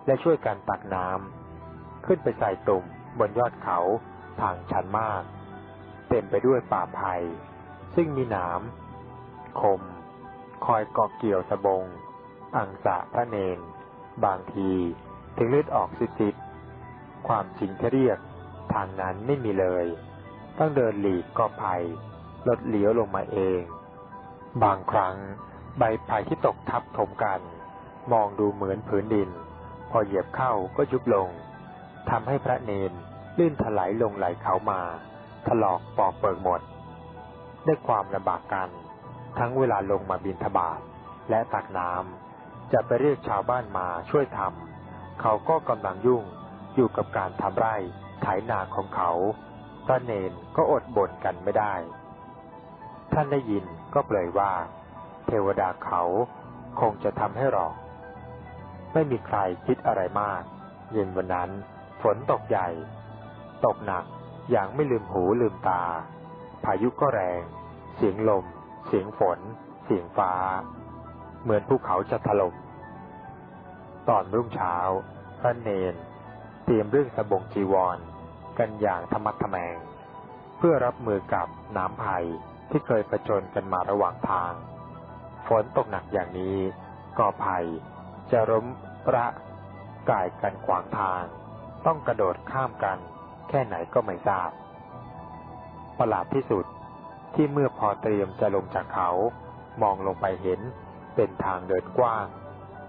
และช่วยกันตักน้ำขึ้นไปใส่ตุ่มบนยอดเขาทางชันมาก เต็มไปด้วยป่าไผ่ซึ่งมีหนามคม คอยเกาะเกี่ยวสะบง อังสะพระเนน บางทีถึงเลือดออกสิดๆความจริงที่เรียกทางนั้นไม่มีเลย ต้องเดินหลีกกอไผ่ลดเลี้ยวลงมาเอง บางครั้ง ใบไผ่ที่ตกทับถมกัน มองดูเหมือนผืนดิน พอเหยียบเข้าก็ยุบลงทำให้พระเนนลื่นถลายลงไหลเขามาถลอกปอกเปิกหมดได้ความลำบากกัน ทั้งเวลาลงมาบินทบาทและตักน้ำจะไปเรียกชาวบ้านมาช่วยทำเขาก็กำลังยุ่งอยู่กับการทำไร่ไถนาของเขาพระเนนก็อดบ่นกันไม่ได้ ท่านได้ยินก็เปลยว่า เทวดาเขาคงจะทำให้หรอก ไม่มีใครคิดอะไรมาก เย็นวันนั้น ฝนตกใหญ่ ตกหนักอย่างไม่ลืมหูลืมตา พายุก็แรง เสียงลม เสียงฝน เสียงฟ้า เหมือนภูเขาจะถลม่มตอนรุ่งเช้า พระเนน เตรียมเรื่องสบงจีวร กันอย่างธรรมัดทแมง เพื่อรับมือกับน้ำภัยที่เคยประจนกันมาระหว่างทาง ฝนตกหนักอย่างนี้ก็ภัย จะล้มระกายกันขวางทาง ต้องกระโดดข้ามกัน แค่ไหนก็ไม่ทราบ ประหลาดที่สุดที่เมื่อพอเตรียมจะลงจากเขา มองลงไปเห็นเป็นทางเดินกว้าง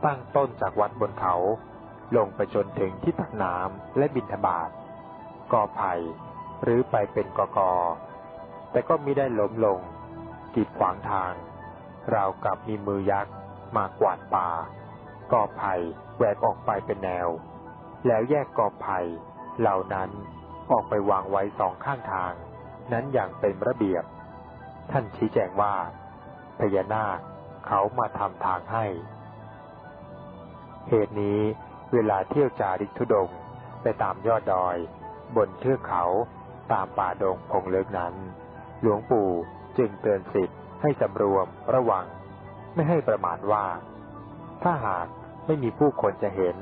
ตั้งต้นจากวัดบนเขา ลงไปจนถึงที่ตักน้ำและบินทบาทกอไผ่หรือไปเป็นกอกอแต่ก็มิได้ล้มลง กีดขวางทาง ราวกับมีมือยักษ์มากวาดป่า กอไผ่แหวกออกไปเป็นแนว แล้วแยกกอบไผ่เหล่านั้นออกไปวางไว้สองข้างทาง นั้นอย่างเป็นระเบียบ ท่านชี้แจงว่า พญานาคเขามาทำทางให้ เหตุนี้เวลาเที่ยวจาริกทุดงไปตามยอดดอย บนเทือกเขาตามป่าดงพงเลิกนั้น หลวงปู่จึงเตือนสิทธิ ให้สำรวมระวัง ไม่ให้ประมาทว่า ถ้าหากไม่มีผู้คนจะเห็น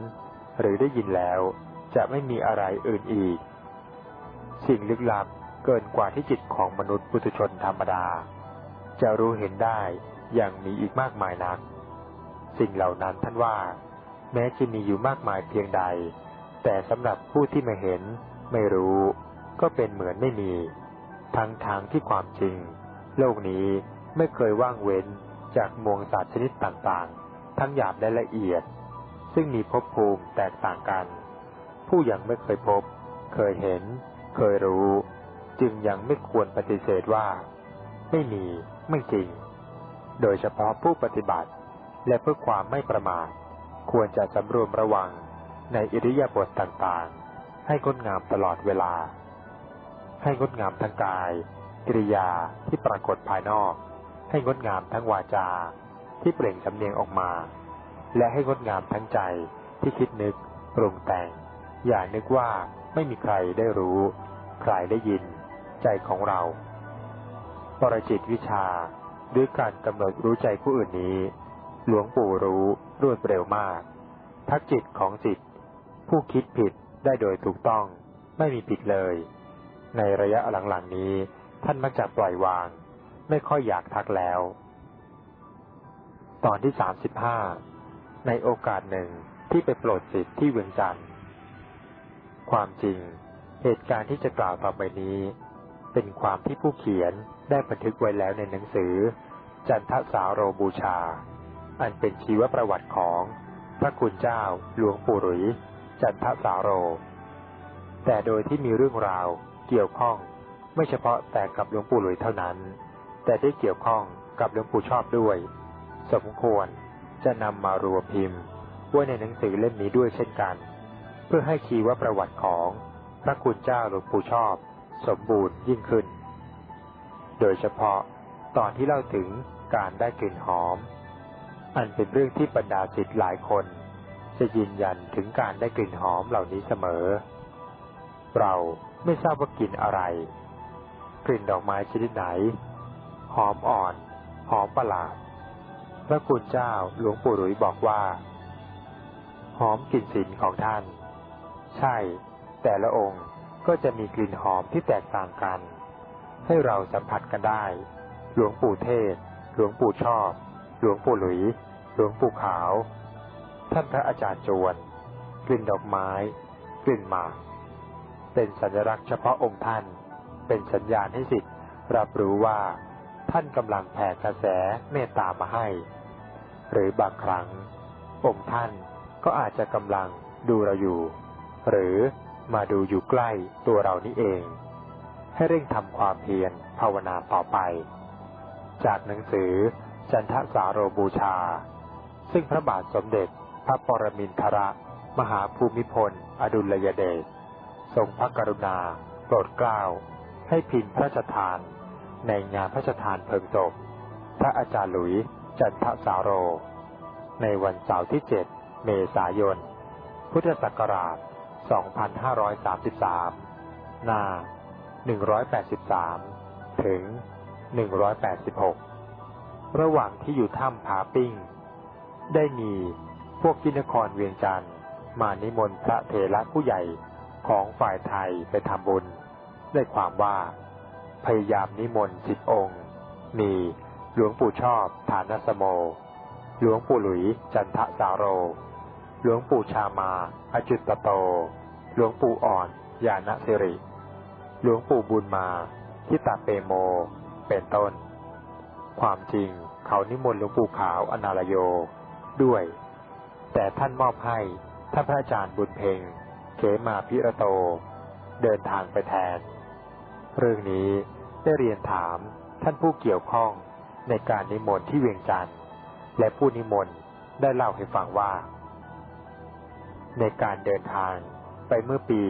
หรือได้ยินแล้วจะไม่มีอะไรอื่นอีก สิ่งลึกลับเกินกว่าที่จิตของมนุษย์ปุถุชนธรรมดา จะรู้เห็นได้อย่างมีอีกมากมายนัก สิ่งเหล่านั้นท่านว่า แม้จะมีอยู่มากมายเพียงใด แต่สำหรับผู้ที่ไม่เห็น ไม่รู้ ก็เป็นเหมือนไม่มี ทั้งทางที่ความจริง โลกนี้ ไม่เคยว่างเว้นจากมวงสัตว์ชนิดต่างๆ ทั้งหยาบและละเอียด ซึ่งมีภพภูมิแตกต่างกัน ผู้ยังไม่เคยพบ เคยเห็น เคยรู้ จึงยังไม่ควรปฏิเสธว่า ไม่มี ไม่จริง โดยเฉพาะผู้ปฏิบัติ และเพื่อความไม่ประมาท ควรจะสำรวมระวังในอิริยาบถต่างๆ ให้งดงามตลอดเวลา ให้งดงามทั้งกาย กิริยาที่ปรากฏภายนอก ให้งดงามทั้งวาจาที่เปล่งสำเนียงออกมา และให้งดงามทั้งใจที่คิดนึกปรุงแต่ง อย่านึกว่าไม่มีใครได้รู้ ใครได้ยิน ใจของเรา ปรจิตวิชาด้วยการกำหนดรู้ใจผู้อื่นนี้ หลวงปู่รู้รวดเร็วมาก ทักจิตของจิต ผู้คิดผิดได้โดยถูกต้อง ไม่มีผิดเลย ในระยะหลังๆนี้ท่านมักจะปล่อยวาง ไม่ค่อยอยากทักแล้ว ตอนที่สามสิบห้าในโอกาสหนึ่งที่ไปโปรดสิทธิ์ที่เวียงจันทร์ความจริงเหตุการณ์ที่จะกล่าวต่อไปนี้ เป็นความที่ผู้เขียนได้บันทึกไว้แล้วในหนังสือ จันทสาโรบูชา อันเป็นชีวประวัติของพระคุณเจ้าหลวงปู่หลุย จันทสาโร แต่โดยที่มีเรื่องราวเกี่ยวข้องไม่เฉพาะแต่กับหลวงปู่หลุยเท่านั้น แต่ได้เกี่ยวข้องกับหลวงปู่ชอบด้วย สมควรจะนำมารวมพิมพ์ไว้ในหนังสือเล่มนี้ด้วยเช่นกัน เพื่อให้ชีวประวัติของพระระคุณเจ้าหลวงปู่ชอบ สมบูรณ์ยิ่งขึ้น โดยเฉพาะตอนที่เล่าถึงการได้กลิ่นหอม อันเป็นเรื่องที่บรรดาศิษย์หลายคน จะยืนยันถึงการได้กลิ่นหอมเหล่านี้เสมอ เราไม่ทราบว่ากลิ่นอะไร กลิ่นดอกไม้ชนิดไหน หอมอ่อน หอมประหลาด พระคุณเจ้าหลวงปู่หลุยบอกว่า หอมกลิ่นสินของท่าน ใช่ แต่ละองค์ก็จะมีกลิ่นหอมที่แตกต่างกัน ให้เราสัมผัสกันได้ หลวงปู่เทศ หลวงปู่ชอบ หลวงปู่หลุย หลวงปู่ขาว ท่านพระอาจารย์จวน กลิ่นดอกไม้ กลิ่นหมากเป็นสัญลักษณ์เฉพาะองค์ท่าน เป็นสัญญาณให้สิทธิ์รับรู้ว่า ท่านกำลังแผ่กระแสเมตตามาให้ หรือบางครั้ง องค์ท่านก็อาจจะกำลังดูเราอยู่ หรือมาดูอยู่ใกล้ตัวเรานี่เอง ให้เร่งทำความเพียรภาวนาต่อไป จากหนังสือจันทสาโรบูชา ซึ่งพระบาทสมเด็จพระปรมินทรมหาภูมิพล อดุลยเดชทรงพระกรุณา โปรดเกล้า ให้พิมพ์พระราชทาน ในงานพระราชทานเพลิงศพ พระอาจารย์หลุยจันทสาโร ในวันเสาร์ที่ 7 เมษายน พุทธศักราช 2533 หน้า 183 ถึง 186 ระหว่างที่อยู่ถ้ำผาปิ้ง ได้มีพวกกินครเวียงจันทร์มานิมนต์พระเถระผู้ใหญ่ของฝ่ายไทยไปทำบุญ ได้ความว่า พยายามนิมนต์สิบองค์ มีหลวงปู่ชอบฐานสโม หลวงปู่หลุยจันทะสาโร หลวงปู่ชามาอจุตโต หลวงปู่อ่อนยาณสิริ หลวงปู่บุญมาทิตาเปโม เป็นต้น ความจริงเขานิมนต์หลวงปู่ขาวอนาลโยด้วย แต่ท่านมอบให้ท่านพระอาจารย์บุญเพ็งเขมาพิระโต เดินทางไปแทน เรื่องนี้ได้เรียนถามท่านผู้เกี่ยวข้องในการนิมนต์ที่เวียงจันทร์และผู้นิมนต์ได้เล่าให้ฟังว่า ในการเดินทางไปเมื่อปี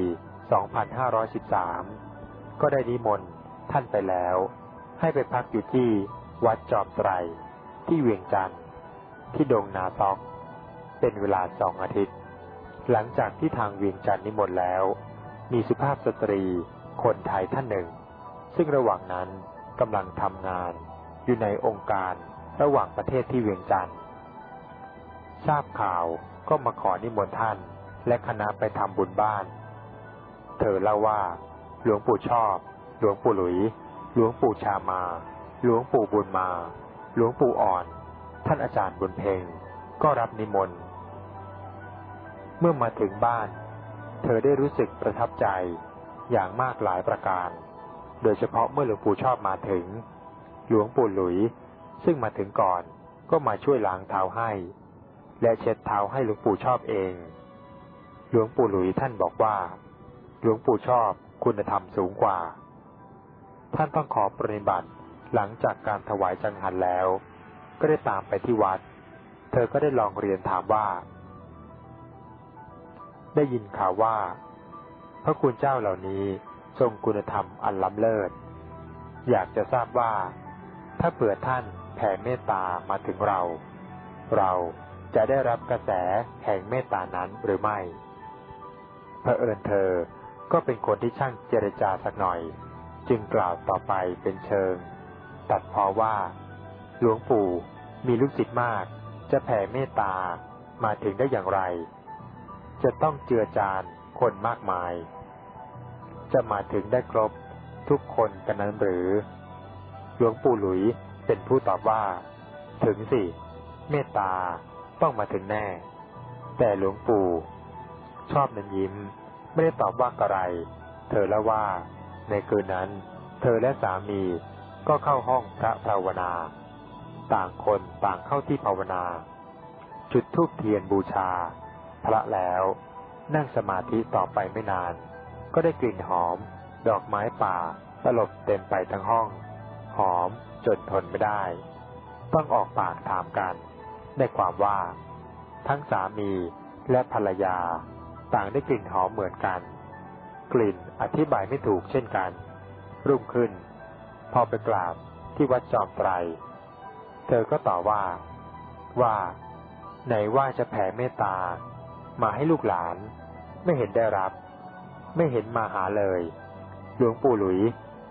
2513 ก็ได้นิมนต์ท่านไปแล้ว ให้ไปพักอยู่ที่วัดจอมไตรที่เวียงจันทร์ที่ดงนาตอก เป็นเวลาสองอาทิตย์ หลังจากที่ทางเวียงจันทร์นิมนต์แล้ว มีสุภาพสตรี คนไทยท่านหนึ่ง ซึ่งระหว่างนั้นกำลังทำงานอยู่ในองค์การระหว่างประเทศที่เวียงจันทร์ทราบข่าวก็มาขอนิมนต์ท่านและคณะไปทำบุญบ้าน เธอเล่าว่า หลวงปู่ชอบ หลวงปู่หลุย หลวงปู่ชามา หลวงปู่บุญมา หลวงปู่อ่อน ท่านอาจารย์บุญเพ็งก็รับนิมนต์ เมื่อมาถึงบ้าน เธอได้รู้สึกประทับใจ อย่างมากหลายประการ โดยเฉพาะเมื่อหลวงปู่ชอบมาถึง หลวงปู่หลุย ซึ่งมาถึงก่อนก็มาช่วยล้างเท้าให้ และเช็ดเท้าให้หลวงปู่ชอบเอง หลวงปู่หลุยท่านบอกว่า หลวงปู่ชอบคุณธรรมสูงกว่า ท่านต้องขอปฏิบัติหลังจากการถวายจังหันแล้ว ก็ได้ตามไปที่วัด เธอก็ได้ลองเรียนถามว่า ได้ยินข่าวว่า พระคุณเจ้าเหล่านี้ทรงคุณธรรมอันล้ำเลิศ อยากจะทราบว่า ถ้าเผื่อท่านแผ่เมตตามาถึงเรา เราจะได้รับกระแสแห่งเมตตานั้นหรือไม่เผอิญเธอก็เป็นคนที่ช่างเจรจาสักหน่อย จึงกล่าวต่อไปเป็นเชิง ตัดพอว่า หลวงปู่มีลูกศิษย์มาก จะแผ่เมตตามาถึงได้อย่างไร จะต้องเจือจาน คนมากมาย จะมาถึงได้ครบทุกคนกันนั้นหรือ หลวงปู่หลุยเป็นผู้ตอบว่า ถึงสิ เมตตาต้องมาถึงแน่ แต่หลวงปู่ ชอบนั้นยิ้ม ไม่ได้ตอบว่าอะไร เธอละว่า ในคืนนั้น เธอและสามีก็เข้าห้องพระภาวนา ต่างคนต่างเข้าที่ภาวนา จุดธูปเทียนบูชา พระแล้ว นั่งสมาธิต่อไปไม่นาน ก็ได้กลิ่นหอม ดอกไม้ป่าตลบเต็มไปทั้งห้อง หอมจนทนไม่ได้ ต้องออกปากถามกัน ได้ความว่า ทั้งสามีและภรรยา ต่างได้กลิ่นหอมเหมือนกัน กลิ่นอธิบายไม่ถูกเช่นกัน รุ่งขึ้น พอไปกราบที่วัดจอมไตร เธอก็ต่อว่า ว่า ไหนว่าจะแผ่เมตตา มาให้ลูกหลาน ไม่เห็นได้รับ ไม่เห็นมาหาเลย หลวงปู่หลุย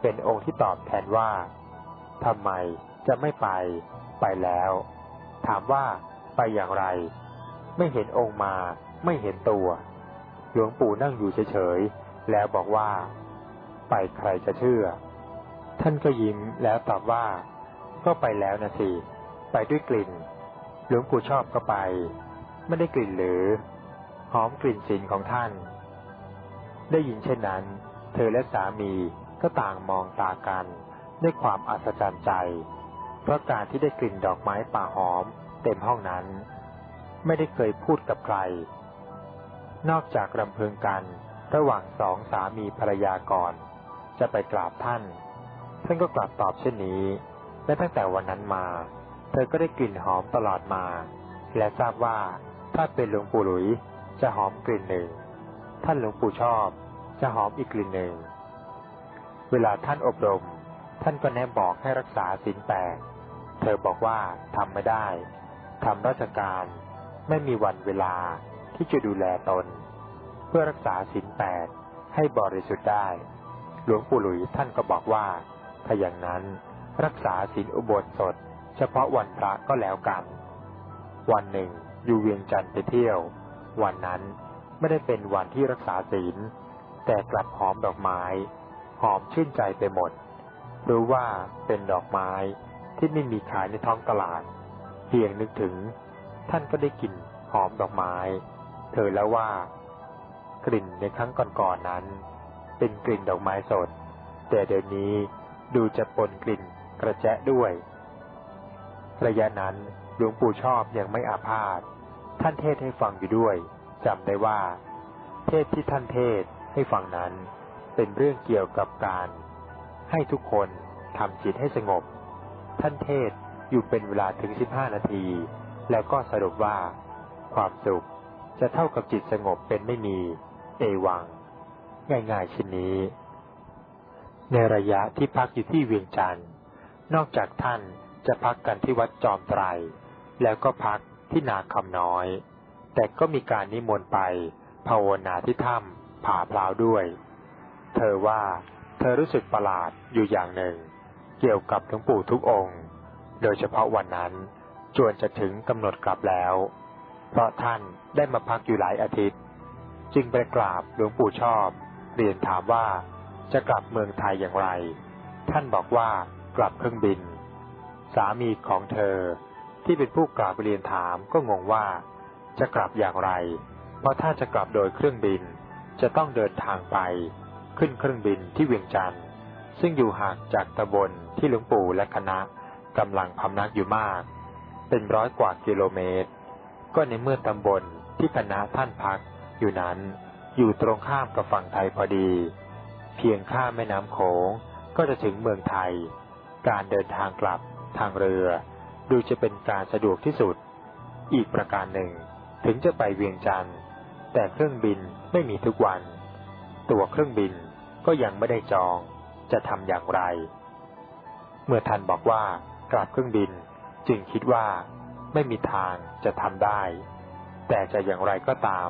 เป็นองค์ที่ตอบแทนว่าทำไมจะไม่ไป ไปแล้ว ถามว่าไปอย่างไร ไม่เห็นองค์มา ไม่เห็นตัว หลวงปู่นั่งอยู่เฉยๆ แล้วบอกว่า ไปใครจะเชื่อ ท่านก็ยิ้มแล้วตอบว่า ก็ไปแล้วนะสิ ไปด้วยกลิ่น หลวงปู่ชอบก็ไป ไม่ได้กลิ่นหรือ หอมกลิ่นศีลของท่าน ได้ยินเช่นนั้น เธอและสามีก็ต่างมองตากันด้วยความอัศจรรย์ใจ เพราะการที่ได้กลิ่นดอกไม้ป่าหอมเต็มห้องนั้น ไม่ได้เคยพูดกับใคร นอกจากรำพึงกันระหว่างสองสามีภรรยาก่อน จะไปกราบท่าน ท่านก็กลับตอบเช่นนี้ และตั้งแต่วันนั้นมา เธอก็ได้กลิ่นหอมตลอดมา และทราบว่าถ้าเป็นหลวงปู่หลุย จะหอมกลิ่นหนึ่ง ท่านหลวงปู่ชอบ จะหอมอีกกลิ่นหนึ่ง เวลาท่านอบรม ท่านก็แนะบอกให้รักษาศีลแปดเธอบอกว่าทำไม่ได้ทำราชการไม่มีวันเวลาที่จะดูแลตน เพื่อรักษาศีลแปดให้บริสุทธิ์ได้ หลวงปู่หลุยท่านก็บอกว่า ถ้าอย่างนั้นรักษาศีลอุโบสถ เฉพาะวันพระก็แล้วกัน วันหนึ่งอยู่เวียงจันทร์ไปเที่ยว วันนั้นไม่ได้เป็นวันที่รักษาศีล แต่กลับหอมดอกไม้ หอมชื่นใจไปหมด รู้ว่าเป็นดอกไม้ที่ไม่มีขายในท้องตลาด เพียงนึกถึง ท่านก็ได้กลิ่นหอมดอกไม้ เธอแล้วว่า กลิ่นในครั้งก่อนๆนนั้น เป็นกลิ่นดอกไม้สด แต่เดี๋ยวนี้ดูจะปนกลิ่นกระแจะด้วย ระยะนั้นหลวงปู่ชอบยังไม่อาพาธ ท่านเทศให้ฟังอยู่ด้วยจำได้ว่า เทศที่ท่านเทศให้ฟังนั้น เป็นเรื่องเกี่ยวกับการ ให้ทุกคนทำจิตให้สงบ ท่านเทศอยู่เป็นเวลาถึงสิบห้านาที แล้วก็สรุปว่า ความสุขจะเท่ากับจิตสงบเป็นไม่มี เอวัง ง่ายๆเชิ้นนี้ ในระยะที่พักอยู่ที่เวียงจันทร์นอกจากท่านจะพักกันที่วัดจอมไตร แล้วก็พัก ที่นาคำน้อย แต่ก็มีการนิมนต์ไป ภาวนาที่ถ้ำผาพลาวด้วย เธอว่าเธอรู้สึกประหลาดอยู่อย่างหนึ่ง เกี่ยวกับหลวงปู่ทุกองค์ โดยเฉพาะวันนั้นจวนจะถึงกำหนดกลับแล้ว เพราะท่านได้มาพักอยู่หลายอาทิตย์ จึงไปกราบหลวงปู่ชอบ เรียนถามว่าจะกลับเมืองไทยอย่างไร ท่านบอกว่ากลับเครื่องบิน สามีของเธอ ที่เป็นผู้กราบเรียนถามก็งงว่า จะกลับอย่างไร เพราะถ้าจะกลับโดยเครื่องบิน จะต้องเดินทางไป ขึ้นเครื่องบินที่เวียงจันทร์ซึ่งอยู่ห่างจากตำบลที่หลวงปู่และคณะกำลังพำนักอยู่มาก เป็นร้อยกว่ากิโลเมตร ก็ในเมื่อตำบลที่คณะท่านพักอยู่นั้นอยู่ตรงข้ามกับฝั่งไทยพอดี เพียงข้ามแม่น้ำโขงก็จะถึงเมืองไทย การเดินทางกลับทางเรือ ดูจะเป็นการสะดวกที่สุด อีกประการหนึ่ง ถึงจะไปเวียงจันทร์แต่เครื่องบินไม่มีทุกวัน ตัวเครื่องบินก็ยังไม่ได้จอง จะทำอย่างไร เมื่อท่านบอกว่ากลับเครื่องบินจึงคิดว่าไม่มีทางจะทำได้ แต่จะอย่างไรก็ตาม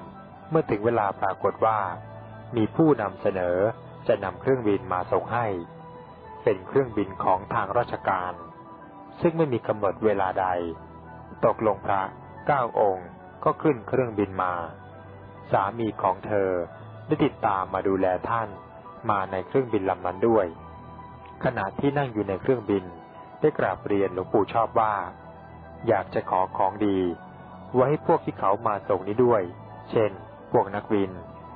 เมื่อถึงเวลาปรากฏว่า มีผู้นำเสนอจะนำเครื่องบินมาส่งให้ เป็นเครื่องบินของทางราชการ ซึ่งไม่มีกำหนดเวลาใด ตกลงพระเก้าองค์ก็ขึ้นเครื่องบินมา สามีของเธอได้ติดตามมาดูแลท่านมาในเครื่องบินลำนั้นด้วย ขณะที่นั่งอยู่ในเครื่องบินได้กราบเรียนหลวงปู่ชอบว่า อยากจะขอของดี ไว้ให้พวกที่เขามาส่งนี้ด้วย เช่น พวกนักบิน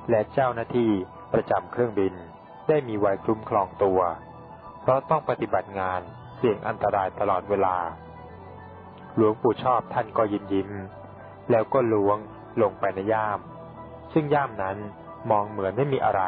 และเจ้าหน้าที่ประจำเครื่องบิน ได้มีไว้คลุ้มครองตัว เพราะต้องปฏิบัติงาน สี่ยงอันตรายตลอดเวลา หลวงปู่ชอบท่านก็ยิ้มยิ้ม แล้วก็ล้วงลงไปในย่าม ซึ่งย่ามนั้นมองเหมือนไม่มีอะไร